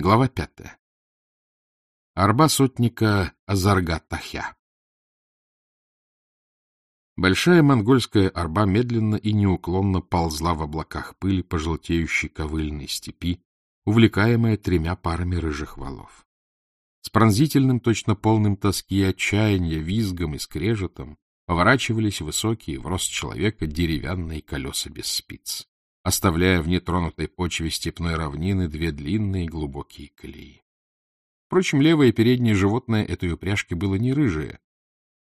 Глава пятая. Арба сотника Азарга-Тахя Большая монгольская арба медленно и неуклонно ползла в облаках пыли по желтеющей ковыльной степи, увлекаемая тремя парами рыжих валов. С пронзительным, точно полным тоски и отчаяния, визгом и скрежетом поворачивались высокие в рост человека деревянные колеса без спиц оставляя в нетронутой почве степной равнины две длинные глубокие колеи. Впрочем, левое переднее животное этой упряжки было не рыжее,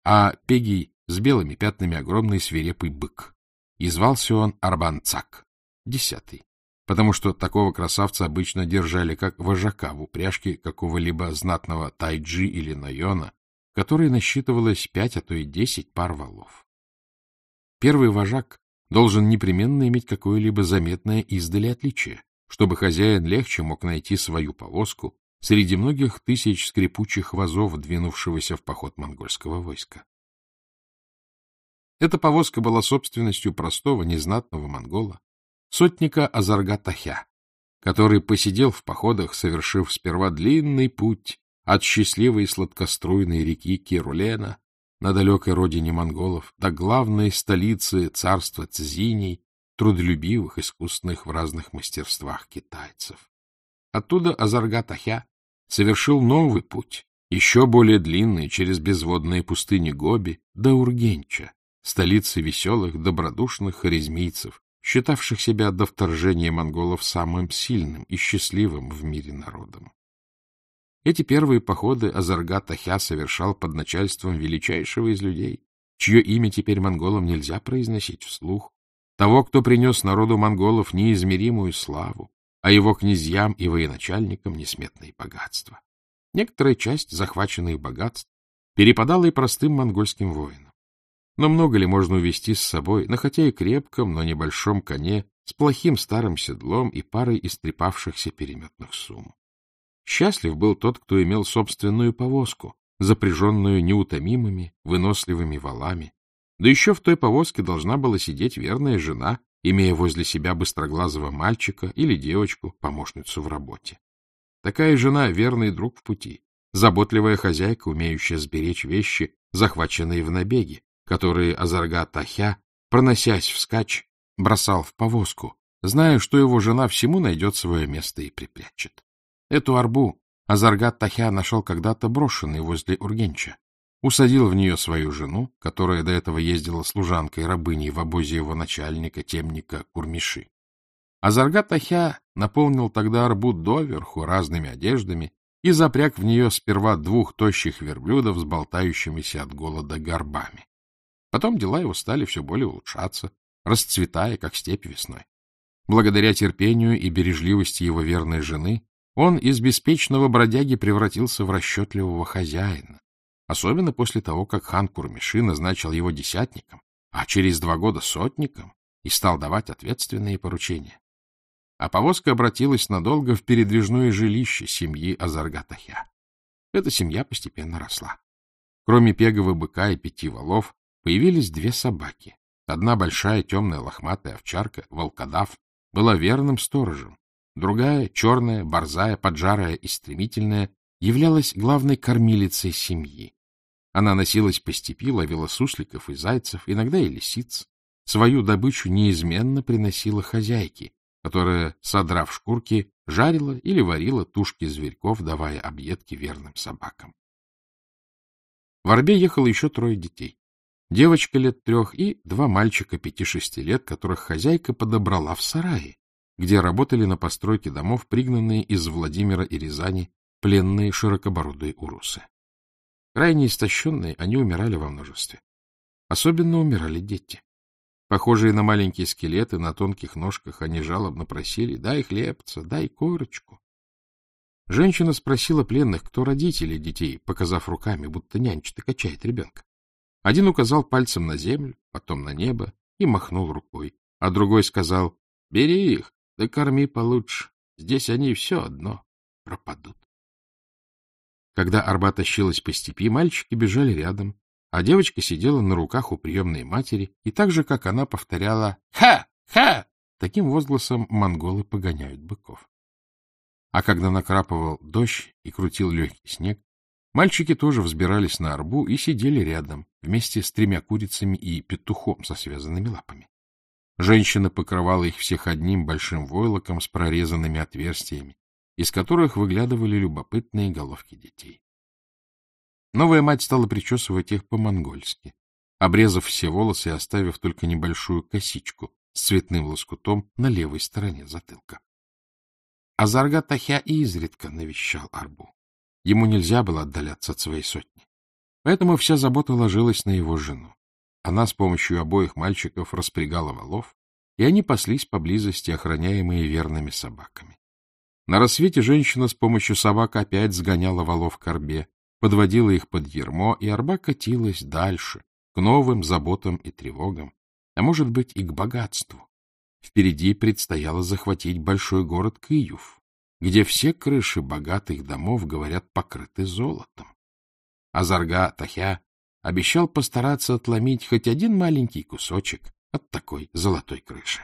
а пегий с белыми пятнами огромный свирепый бык. И звался он Арбанцак, десятый, потому что такого красавца обычно держали как вожака в упряжке какого-либо знатного тайджи или найона, которой насчитывалось пять, а то и десять пар валов. Первый вожак должен непременно иметь какое-либо заметное издали отличие, чтобы хозяин легче мог найти свою повозку среди многих тысяч скрипучих вазов, двинувшегося в поход монгольского войска. Эта повозка была собственностью простого, незнатного монгола, сотника Азарга-Тахя, который посидел в походах, совершив сперва длинный путь от счастливой сладкоструйной реки Кирулена на далекой родине монголов, до главной столицы царства Цзиней, трудолюбивых, искусных в разных мастерствах китайцев. Оттуда Азарга-Тахя совершил новый путь, еще более длинный, через безводные пустыни Гоби, до Ургенча, столицы веселых, добродушных харизмийцев, считавших себя до вторжения монголов самым сильным и счастливым в мире народом. Эти первые походы Азарга-Тахя совершал под начальством величайшего из людей, чье имя теперь монголам нельзя произносить вслух, того, кто принес народу монголов неизмеримую славу, а его князьям и военачальникам несметные богатства. Некоторая часть захваченных богатств перепадала и простым монгольским воинам. Но много ли можно увести с собой, на хотя и крепком, но небольшом коне, с плохим старым седлом и парой истрепавшихся переметных сумм? Счастлив был тот, кто имел собственную повозку, запряженную неутомимыми, выносливыми валами. Да еще в той повозке должна была сидеть верная жена, имея возле себя быстроглазого мальчика или девочку, помощницу в работе. Такая жена — верный друг в пути, заботливая хозяйка, умеющая сберечь вещи, захваченные в набеге, которые Азарга Тахя, проносясь вскачь, бросал в повозку, зная, что его жена всему найдет свое место и припрячет. Эту арбу Азаргат Тахя нашел когда-то брошенной возле Ургенча. Усадил в нее свою жену, которая до этого ездила служанкой-рабыней в обозе его начальника, темника Курмиши. Азаргат Тахя наполнил тогда арбу доверху разными одеждами и запряг в нее сперва двух тощих верблюдов с болтающимися от голода горбами. Потом дела его стали все более улучшаться, расцветая, как степь весной. Благодаря терпению и бережливости его верной жены он из беспечного бродяги превратился в расчетливого хозяина, особенно после того, как хан Курмиши назначил его десятником, а через два года сотником и стал давать ответственные поручения. А повозка обратилась надолго в передвижное жилище семьи Азаргатахя. Эта семья постепенно росла. Кроме пегого быка и пяти валов, появились две собаки. Одна большая темная лохматая овчарка, волкодав, была верным сторожем, Другая, черная, борзая, поджарая и стремительная, являлась главной кормилицей семьи. Она носилась по степи, ловила сусликов и зайцев, иногда и лисиц. Свою добычу неизменно приносила хозяйке, которая, содрав шкурки, жарила или варила тушки зверьков, давая объедки верным собакам. В Орбе ехало еще трое детей. Девочка лет трех и два мальчика пяти-шести лет, которых хозяйка подобрала в сарае, где работали на постройке домов пригнанные из Владимира и Рязани пленные широкобородые урусы. Крайне истощенные, они умирали во множестве. Особенно умирали дети. Похожие на маленькие скелеты, на тонких ножках, они жалобно просили «дай хлебца, дай корочку». Женщина спросила пленных, кто родители детей, показав руками, будто нянчит и качает ребенка. Один указал пальцем на землю, потом на небо и махнул рукой, а другой сказал «бери их, да корми получше. Здесь они все одно пропадут. Когда арба тащилась по степи, мальчики бежали рядом, а девочка сидела на руках у приемной матери и так же, как она, повторяла «Ха! Ха!» Таким возгласом монголы погоняют быков. А когда накрапывал дождь и крутил легкий снег, мальчики тоже взбирались на арбу и сидели рядом, вместе с тремя курицами и петухом со связанными лапами. Женщина покрывала их всех одним большим войлоком с прорезанными отверстиями, из которых выглядывали любопытные головки детей. Новая мать стала причесывать их по-монгольски, обрезав все волосы и оставив только небольшую косичку с цветным лоскутом на левой стороне затылка. Азарга Тахя изредка навещал Арбу. Ему нельзя было отдаляться от своей сотни. Поэтому вся забота ложилась на его жену. Она с помощью обоих мальчиков распрягала валов, и они паслись поблизости, охраняемые верными собаками. На рассвете женщина с помощью собак опять сгоняла валов к Арбе, подводила их под ермо, и арба катилась дальше, к новым заботам и тревогам, а может быть и к богатству. Впереди предстояло захватить большой город Киев, где все крыши богатых домов, говорят, покрыты золотом. Азарга Тахя обещал постараться отломить хоть один маленький кусочек от такой золотой крыши.